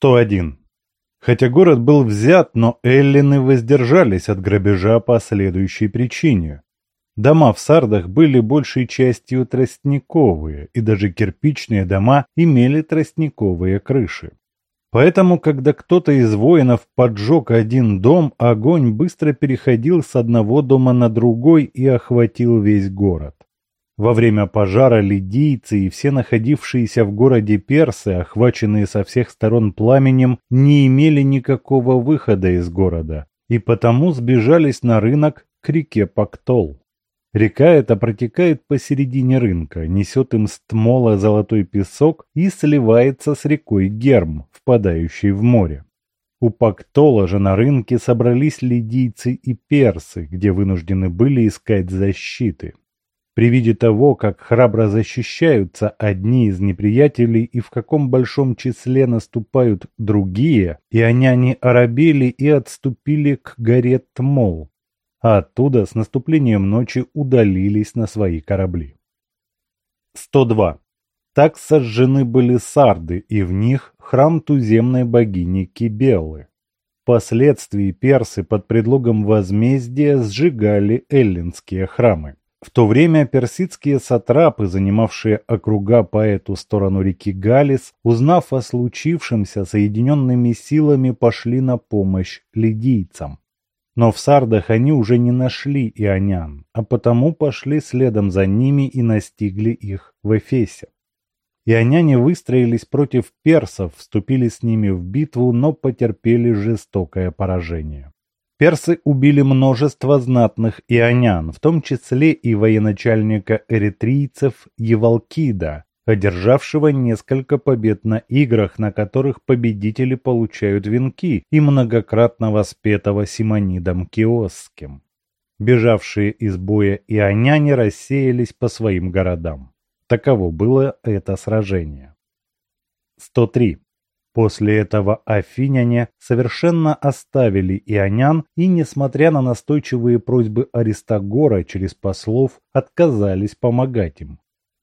101. Хотя город был взят, но эллины воздержались от грабежа по следующей причине. Дома в Сардах были большей частью тростниковые, и даже кирпичные дома имели тростниковые крыши. Поэтому, когда кто-то из воинов поджег один дом, огонь быстро переходил с одного дома на другой и охватил весь город. Во время пожара лидийцы и все находившиеся в городе персы, охваченные со всех сторон пламенем, не имели никакого выхода из города, и потому сбежались на рынок к реке Пактол. Река эта протекает посередине рынка, несет им стмола золотой песок и сливается с рекой Герм, впадающей в море. У Пактола же на рынке собрались лидийцы и персы, где вынуждены были искать защиты. При виде того, как храбро защищаются одни из неприятелей и в каком большом числе наступают другие, и они оробели и отступили к горе Тмол, а оттуда с наступлением ночи удалились на свои корабли. 102. Так сожжены были сарды, и в них храм туземной богини Кибелы. Впоследствии персы под предлогом возмездия сжигали эллинские храмы. В то время персидские сатрапы, занимавшие округа по эту сторону реки Галис, узнав о случившемся, соединенными силами пошли на помощь лидийцам. Но в Сардах они уже не нашли ионян, а потому пошли следом за ними и настигли их в Эфесе. Ионяне выстроились против персов, вступили с ними в битву, но потерпели жестокое поражение. Персы убили множество знатных ионян, в том числе и военачальника эритрийцев Евалкида, одержавшего несколько побед на играх, на которых победители получают венки, и многократно воспетого Симонидом Киосским. Бежавшие из боя ионяне рассеялись по своим городам. Таково было это сражение. 103. После этого афиняне совершенно оставили ионян и, несмотря на настойчивые просьбы Аристагора через послов, отказались помогать им.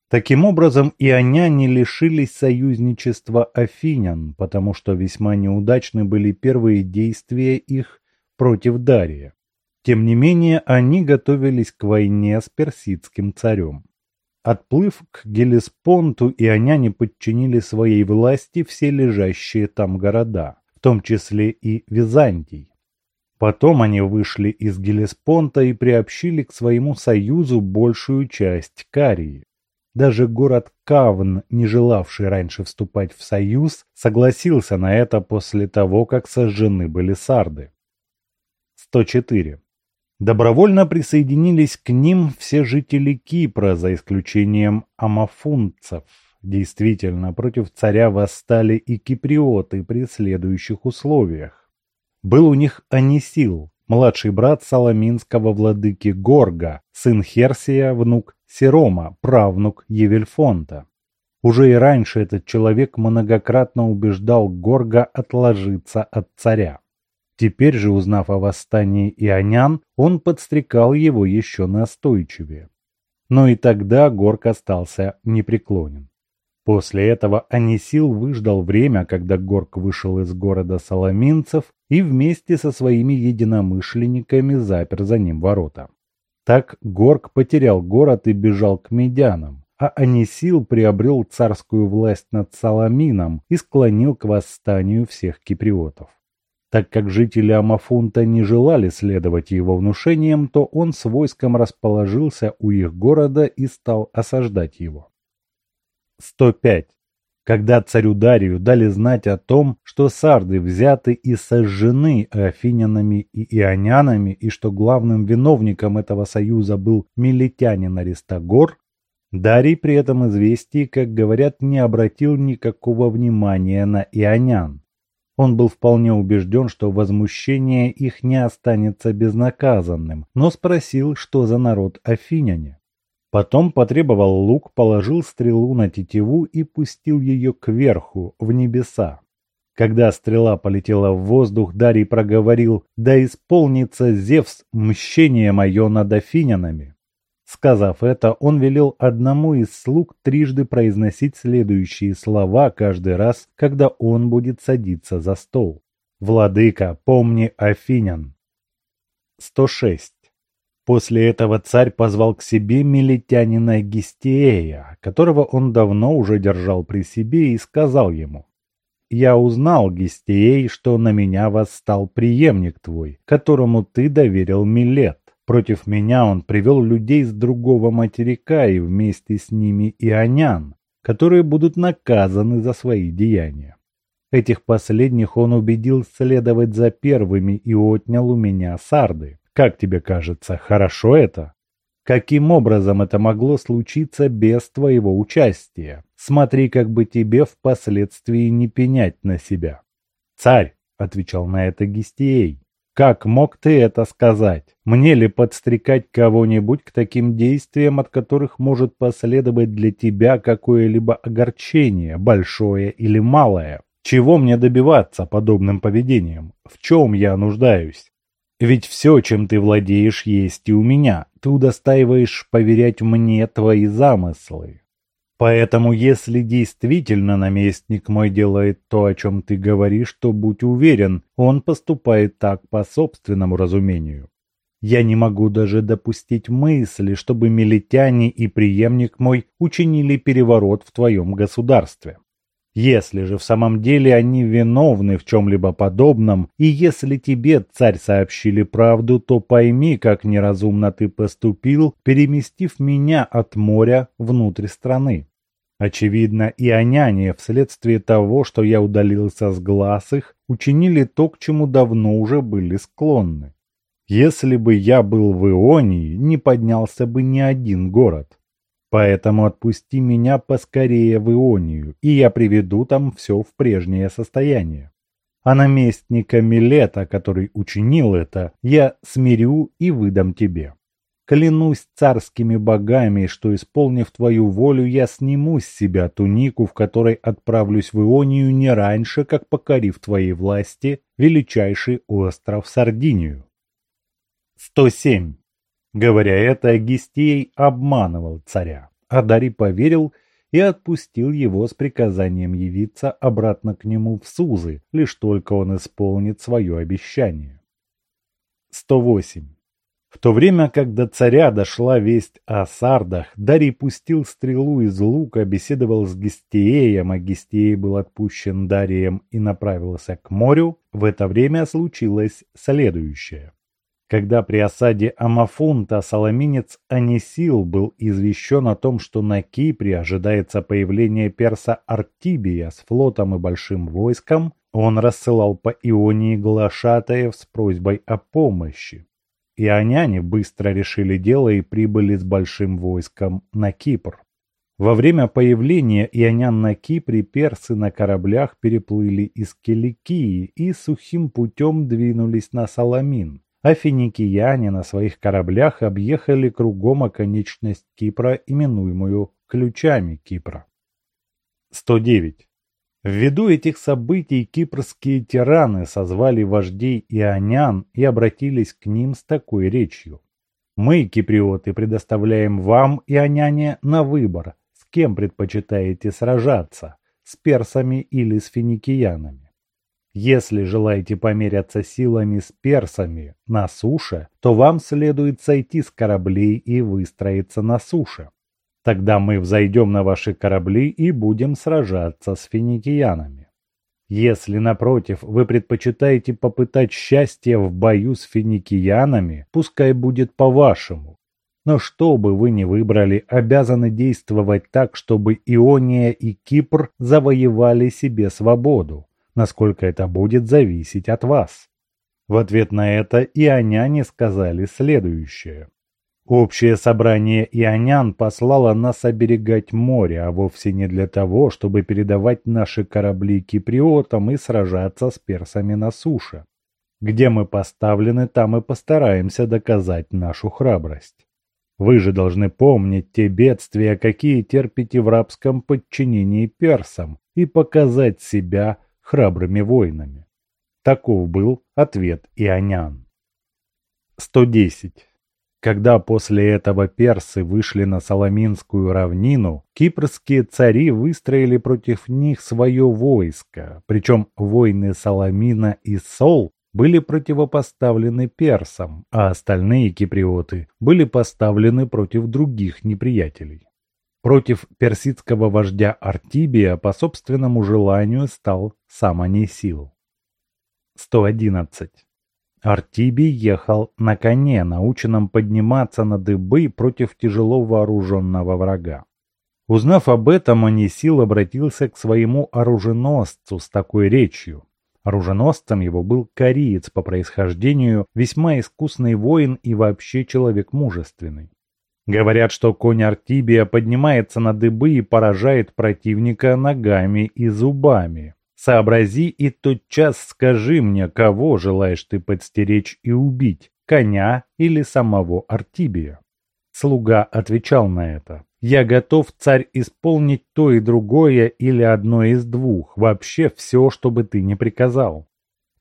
Таким образом, ионяне лишились союзничества афинян, потому что весьма неудачны были первые действия их против Дария. Тем не менее, они готовились к войне с персидским царем. Отплыв к Гелеспонту, ионяне подчинили своей власти все лежащие там города, в том числе и Византий. Потом они вышли из Гелеспонта и приобщили к своему союзу большую часть Карии. Даже город Кавн, не желавший раньше вступать в союз, согласился на это после того, как сожжены были сарды. 104. Добровольно присоединились к ним все жители Кипра, за исключением амафунцев. Действительно, против царя восстали и киприоты при следующих условиях. Был у них Анисил, младший брат Соломинского владыки Горга, сын Херсия, внук Серома, правнук Евельфонта. Уже и раньше этот человек многократно убеждал Горга отложиться от царя. Теперь же, узнав о восстании ионян, он подстрекал его еще настойчивее. Но и тогда Горк остался непреклонен. После этого Анисил выждал время, когда Горк вышел из города Соломинцев и вместе со своими единомышленниками запер за ним ворота. Так Горк потерял город и бежал к медянам, а Анисил приобрел царскую власть над Соломином и склонил к восстанию всех киприотов. Так как жители Амафунта не желали следовать его внушениям, то он с войском расположился у их города и стал осаждать его. 105. Когда царю Дарию дали знать о том, что сарды взяты и сожжены афинянами и ионянами, и что главным виновником этого союза был милетянин Аристагор, Дарий при этом известии, как говорят, не обратил никакого внимания на ионян. Он был вполне убежден, что возмущение их не останется безнаказанным, но спросил, что за народ афиняне. Потом потребовал лук, положил стрелу на тетиву и пустил ее кверху, в небеса. Когда стрела полетела в воздух, Дарий проговорил «Да исполнится Зевс мщение мое над афинянами». Сказав это, он велел одному из слуг трижды произносить следующие слова каждый раз, когда он будет садиться за стол. «Владыка, помни Афинян». 106. После этого царь позвал к себе милетянина Гистея, которого он давно уже держал при себе, и сказал ему, «Я узнал, Гистеей, что на меня восстал преемник твой, которому ты доверил Милет. Против меня он привел людей с другого материка и вместе с ними ионян, которые будут наказаны за свои деяния. Этих последних он убедил следовать за первыми и отнял у меня сарды. Как тебе кажется, хорошо это? Каким образом это могло случиться без твоего участия? Смотри, как бы тебе впоследствии не пенять на себя. Царь, отвечал на это Гистией, как мог ты это сказать? Мне ли подстрекать кого-нибудь к таким действиям, от которых может последовать для тебя какое-либо огорчение, большое или малое? Чего мне добиваться подобным поведением? В чем я нуждаюсь? Ведь все, чем ты владеешь, есть и у меня. Ты удостаиваешь поверять мне твои замыслы. Поэтому, если действительно наместник мой делает то, о чем ты говоришь, то будь уверен, он поступает так по собственному разумению. Я не могу даже допустить мысли, чтобы милитяне и преемник мой учинили переворот в твоем государстве. Если же в самом деле они виновны в чем-либо подобном, и если тебе, царь, сообщили правду, то пойми, как неразумно ты поступил, переместив меня от моря внутрь страны. Очевидно, и оняне, вследствие того, что я удалился с глаз их, учинили то, к чему давно уже были склонны. Если бы я был в Ионии, не поднялся бы ни один город. Поэтому отпусти меня поскорее в Ионию, и я приведу там все в прежнее состояние. А наместника Милета, который учинил это, я смирю и выдам тебе. Клянусь царскими богами, что, исполнив твою волю, я сниму с себя тунику, в которой отправлюсь в Ионию не раньше, как покорив твоей власти величайший остров Сардинию. 107. Говоря это, Гистей обманывал царя, а Дарий поверил и отпустил его с приказанием явиться обратно к нему в Сузы, лишь только он исполнит свое обещание. 108. В то время, когда царя дошла весть о сардах, Дарий пустил стрелу из лука, беседовал с Гестиеем, а Гестией был отпущен Дарием и направился к морю, в это время случилось следующее. Когда при осаде Амафунта соломинец Анисил был извещен о том, что на Кипре ожидается появление перса Артибия с флотом и большим войском, он рассылал по Ионии глашатаев с просьбой о помощи. Ионяне быстро решили дело и прибыли с большим войском на Кипр. Во время появления ионян на Кипре персы на кораблях переплыли из Киликии и сухим путем двинулись на Саламин а финикияне на своих кораблях объехали кругом оконечность Кипра, именуемую ключами Кипра. 109. Ввиду этих событий кипрские тираны созвали вождей ионян и обратились к ним с такой речью. «Мы, киприоты, предоставляем вам, ионяне, на выбор, с кем предпочитаете сражаться, с персами или с финикиянами. Если желаете померяться силами с персами на суше, то вам следует сойти с кораблей и выстроиться на суше. Тогда мы взойдем на ваши корабли и будем сражаться с финикиянами. Если, напротив, вы предпочитаете попытать счастье в бою с финикиянами, пускай будет по-вашему. Но что бы вы ни выбрали, обязаны действовать так, чтобы Иония и Кипр завоевали себе свободу насколько это будет зависеть от вас. В ответ на это ионяне сказали следующее. Общее собрание ионян послало нас оберегать море, а вовсе не для того, чтобы передавать наши корабли киприотам и сражаться с персами на суше. Где мы поставлены, там и постараемся доказать нашу храбрость. Вы же должны помнить те бедствия, какие терпите в рабском подчинении персам, и показать себя храбрыми воинами. Таков был ответ ионян. 110. Когда после этого персы вышли на Соломинскую равнину, кипрские цари выстроили против них свое войско, причем войны Соломина и Сол были противопоставлены персам, а остальные киприоты были поставлены против других неприятелей. Против персидского вождя Артибия по собственному желанию стал сам Анисил. 111. Артибий ехал на коне, наученном подниматься на дыбы против тяжело вооруженного врага. Узнав об этом, Анисил обратился к своему оруженосцу с такой речью. Оруженосцем его был кореец по происхождению, весьма искусный воин и вообще человек мужественный. Говорят, что конь Артибия поднимается на дыбы и поражает противника ногами и зубами. Сообрази и тотчас скажи мне, кого желаешь ты подстеречь и убить, коня или самого Артибия. Слуга отвечал на это. Я готов, царь, исполнить то и другое или одно из двух, вообще все, что бы ты не приказал.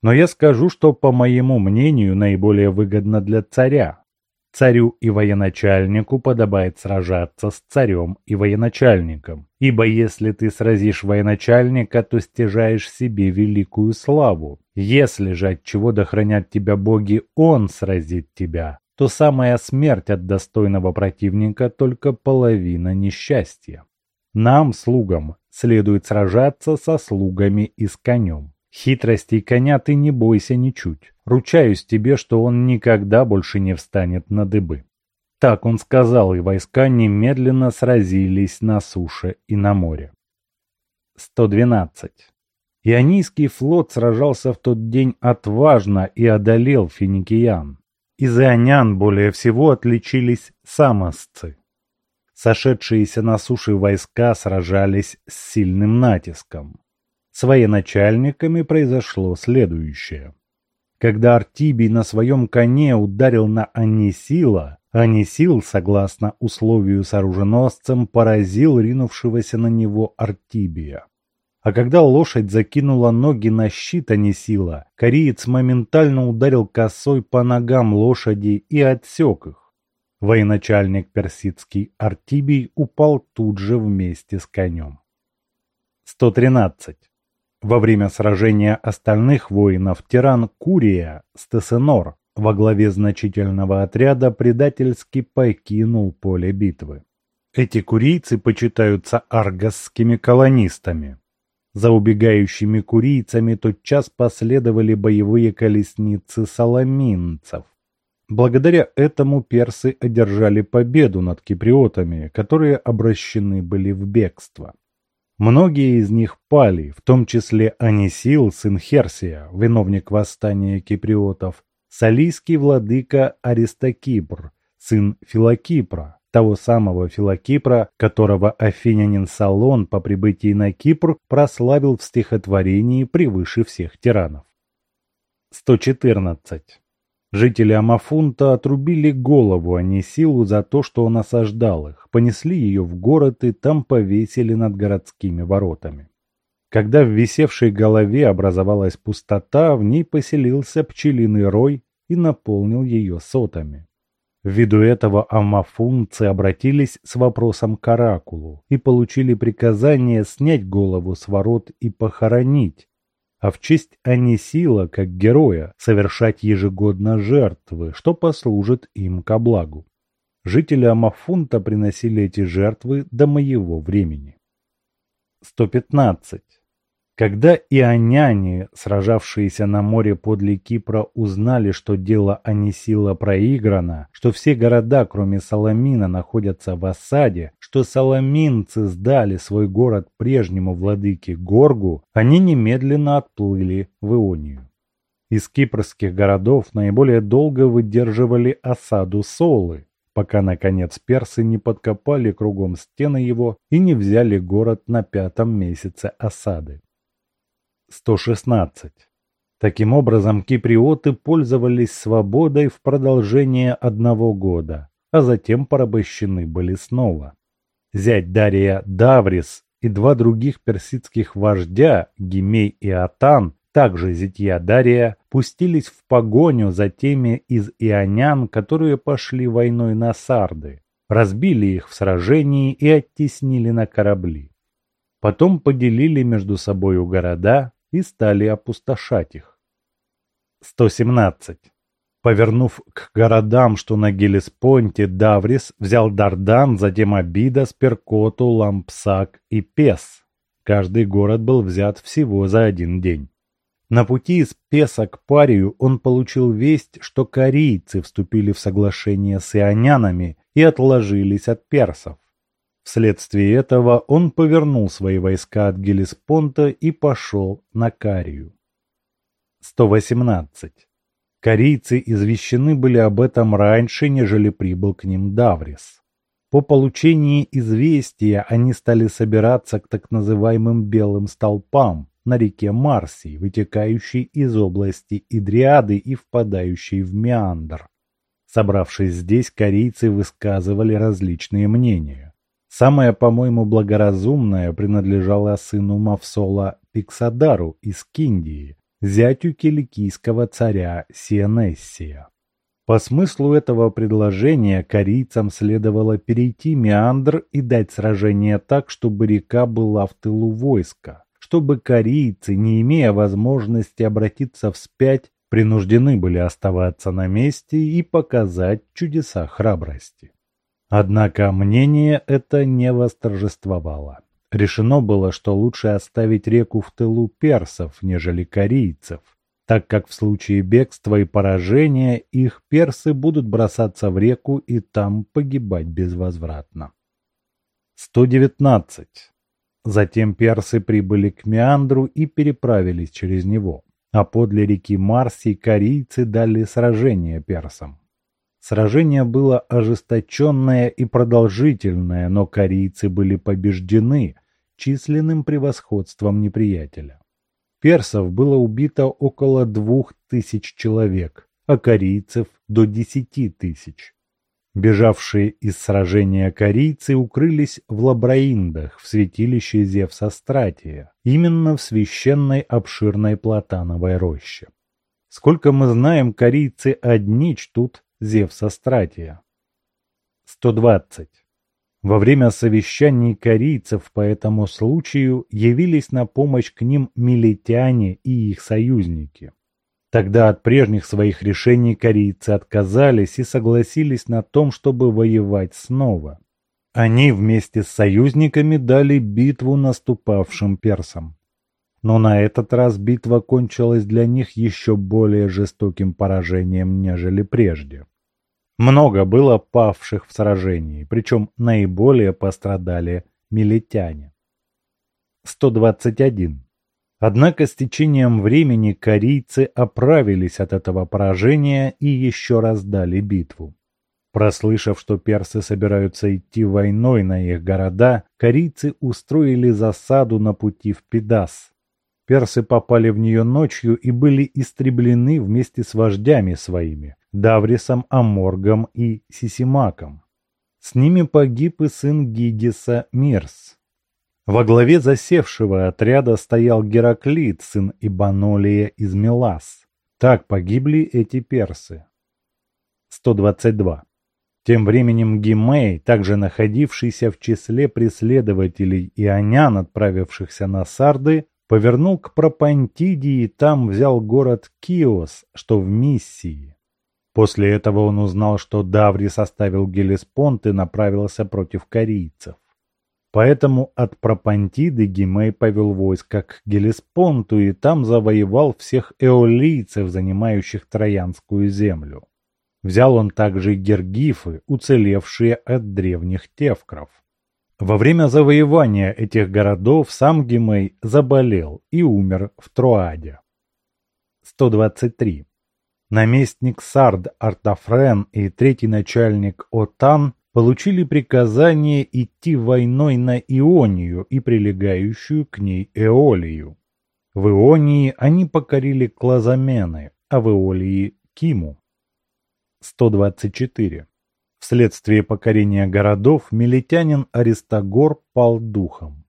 Но я скажу, что, по моему мнению, наиболее выгодно для царя, Царю и военачальнику подобает сражаться с царем и военачальником, ибо если ты сразишь военачальника, то стяжаешь себе великую славу. Если же от чего дохранят тебя боги, он сразит тебя, то самая смерть от достойного противника только половина несчастья. Нам, слугам, следует сражаться со слугами и с конем. Хитростей коня ты не бойся ничуть. Ручаюсь тебе, что он никогда больше не встанет на дыбы. Так он сказал, и войска немедленно сразились на суше и на море. 112. Ионийский флот сражался в тот день отважно и одолел финикиян. Из ионян более всего отличились самосцы. Сошедшиеся на суше войска сражались с сильным натиском. С военачальниками произошло следующее. Когда Артибий на своем коне ударил на Анисила, Анисил, согласно условию с оруженосцем, поразил ринувшегося на него Артибия. А когда лошадь закинула ноги на щит Анисила, кореец моментально ударил косой по ногам лошади и отсек их. Военачальник персидский Артибий упал тут же вместе с конем. 113. Во время сражения остальных воинов тиран Курия Стесенор во главе значительного отряда предательски покинул поле битвы. Эти курийцы почитаются аргосскими колонистами. За убегающими курийцами тотчас последовали боевые колесницы соломинцев. Благодаря этому персы одержали победу над киприотами, которые обращены были в бегство. Многие из них пали, в том числе Анисил, сын Херсия, виновник восстания киприотов, салийский владыка Аристокипр, сын Филокипра, того самого Филокипра, которого афинянин Салон по прибытии на Кипр прославил в стихотворении превыше всех тиранов. 114. Жители Амафунта отрубили голову, а не силу за то, что он осаждал их, понесли ее в город и там повесили над городскими воротами. Когда в висевшей голове образовалась пустота, в ней поселился пчелиный рой и наполнил ее сотами. Ввиду этого амафунцы обратились с вопросом к оракулу и получили приказание снять голову с ворот и похоронить, а в честь Анисила, как героя, совершать ежегодно жертвы, что послужит им ко благу. Жители Амафунта приносили эти жертвы до моего времени. 115. Когда ионяне, сражавшиеся на море подле Кипра, узнали, что дело Анисила проиграно, что все города, кроме Саламина, находятся в осаде, что саламинцы сдали свой город прежнему владыке Горгу, они немедленно отплыли в Ионию. Из кипрских городов наиболее долго выдерживали осаду Солы, пока, наконец, персы не подкопали кругом стены его и не взяли город на пятом месяце осады. 116. Таким образом, киприоты пользовались свободой в продолжение одного года, а затем порабощены были снова. Зять Дария Даврис и два других персидских вождя, Гимей и Атан, также зятья Дария, пустились в погоню за теми из ионян, которые пошли войной на Сарды, разбили их в сражении и оттеснили на корабли. Потом поделили между собою города и стали опустошать их. 117. Повернув к городам, что на Гелеспонте, Даврис взял Дардан, затем Абида, Сперкоту, Лампсак и Пес. Каждый город был взят всего за один день. На пути из Песа к Парию он получил весть, что корейцы вступили в соглашение с ионянами и отложились от персов. Вследствие этого он повернул свои войска от Гелеспонта и пошел на Карию. 118. Корейцы извещены были об этом раньше, нежели прибыл к ним Даврис. По получении известия они стали собираться к так называемым «белым столпам» на реке Марсий, вытекающей из области Идриады и впадающей в Меандр. Собравшись здесь, корейцы высказывали различные мнения. Самое, по-моему, благоразумное принадлежало сыну Мавсола Пиксадару из Киндии, зятю киликийского царя Сиенессия. По смыслу этого предложения корейцам следовало перейти Меандр и дать сражение так, чтобы река была в тылу войска, чтобы корейцы, не имея возможности обратиться вспять, принуждены были оставаться на месте и показать чудеса храбрости. Однако мнение это не восторжествовало. Решено было, что лучше оставить реку в тылу персов, нежели корейцев, так как в случае бегства и поражения их персы будут бросаться в реку и там погибать безвозвратно. 119. Затем персы прибыли к Меандру и переправились через него, а подле реки Марсий корейцы дали сражение персам. Сражение было ожесточенное и продолжительное, но корейцы были побеждены численным превосходством неприятеля. Персов было убито около двух тысяч человек, а корейцев до десяти тысяч. Бежавшие из сражения корейцы укрылись в Лабраиндах, в святилище Зевса Стратия, именно в священной обширной платановой роще. Сколько мы знаем, корейцы одни чтут Зевса Стратия. 120. Во время совещаний корейцев по этому случаю явились на помощь к ним милитяне и их союзники. Тогда от прежних своих решений корейцы отказались и согласились на том, чтобы воевать снова. Они вместе с союзниками дали битву наступавшим персам. Но на этот раз битва кончилась для них еще более жестоким поражением, нежели прежде. Много было павших в сражении, причем наиболее пострадали милитяне. 121. Однако с течением времени корейцы оправились от этого поражения и еще раз дали битву. Прослышав, что персы собираются идти войной на их города, корейцы устроили засаду на пути в Педас. Персы попали в нее ночью и были истреблены вместе с вождями своими, Даврисом, Аморгом и Сисимаком. С ними погиб и сын Гигиса Мирс. Во главе засевшего отряда стоял Гераклит, сын Ибанолия из Мелас. Так погибли эти персы. 122. Тем временем Гимей, также находившийся в числе преследователей ионян, отправившихся на Сарды, повернул к Пропантиде и там взял город Киос, что в Миссии. После этого он узнал, что Даври составил Гелеспонт и направился против корейцев. Поэтому от Пропантиды Гимей повел войско к Гелеспонту и там завоевал всех эолийцев, занимающих Троянскую землю. Взял он также Гергифы, уцелевшие от древних тевкров. Во время завоевания этих городов сам Гимей заболел и умер в Троаде. 123 наместник Сард Артафрен и третий начальник Отан получили приказание идти войной на Ионию и прилегающую к ней Эолию. В Ионии они покорили Клазамены, а в Эолии – Киму. 124. Вследствие покорения городов милитянин Аристагор пал духом.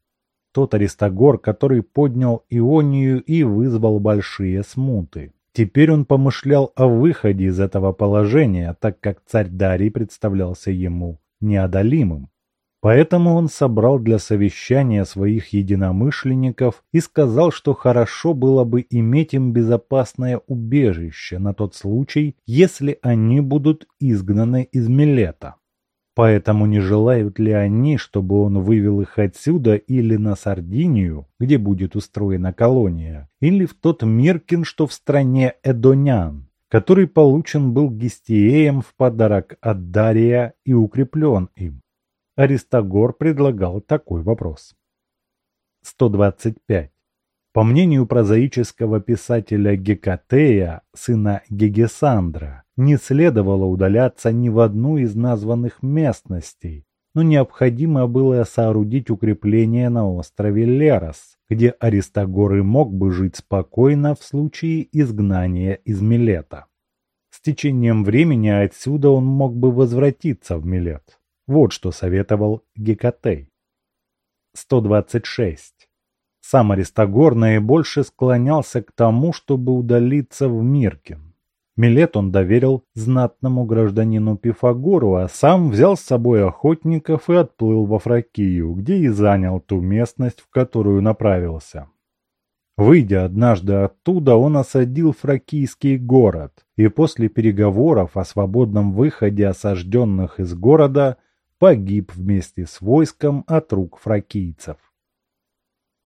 тот Аристогор, который поднял Ионию и вызвал большие смуты. Теперь он помышлял о выходе из этого положения, так как царь Дарий представлялся ему неодолимым. Поэтому он собрал для совещания своих единомышленников и сказал, что хорошо было бы иметь им безопасное убежище на тот случай, если они будут изгнаны из Милета. Поэтому не желают ли они, чтобы он вывел их отсюда или на Сардинию, где будет устроена колония, или в тот Миркин, что в стране Эдонян, который получен был Гестиеем в подарок от Дария и укреплен им. Аристагор предлагал такой вопрос. 125. По мнению прозаического писателя Гекатея, сына Гегесандра, не следовало удаляться ни в одну из названных местностей, но необходимо было соорудить укрепление на острове Лерос, где Аристагор и мог бы жить спокойно в случае изгнания из Милета. С течением времени отсюда он мог бы возвратиться в Милет. Вот что советовал Гекатей. 126. Сам Аристагор наибольше склонялся к тому, чтобы удалиться в Миркин. Милет он доверил знатному гражданину Пифагору, а сам взял с собой охотников и отплыл во Фракию, где и занял ту местность, в которую направился. Выйдя однажды оттуда, он осадил фракийский город, и после переговоров о свободном выходе осажденных из города погиб вместе с войском от рук фракийцев.